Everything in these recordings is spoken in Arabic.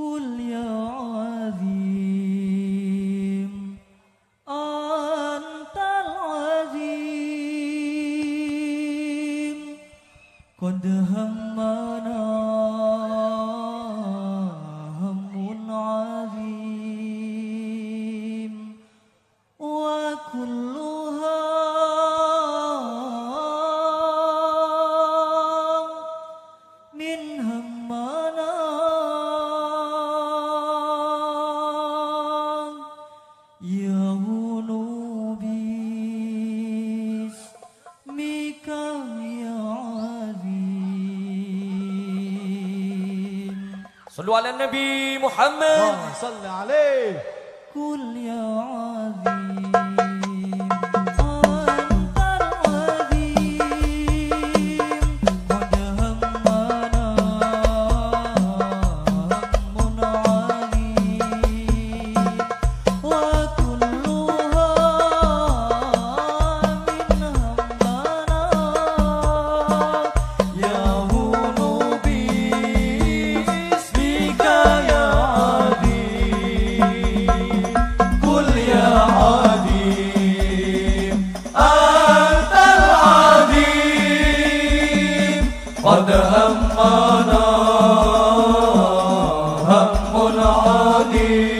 قل يا عظيم أنت العظيم قد همّ صلوا على النبي محمد. صل عليه. كل يا عظيم. عاد همنا هم عادي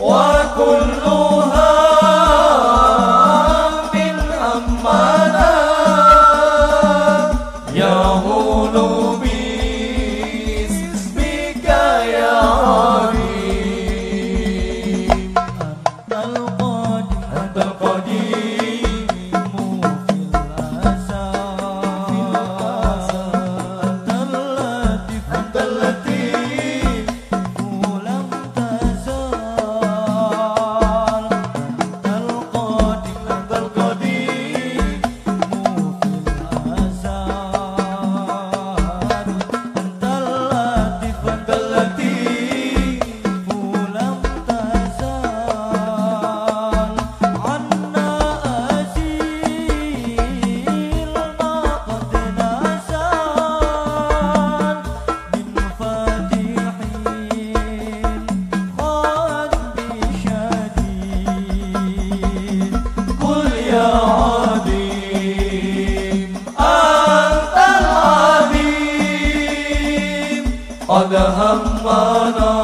وكل هم همنا يهون أنت العظيم. قد همنا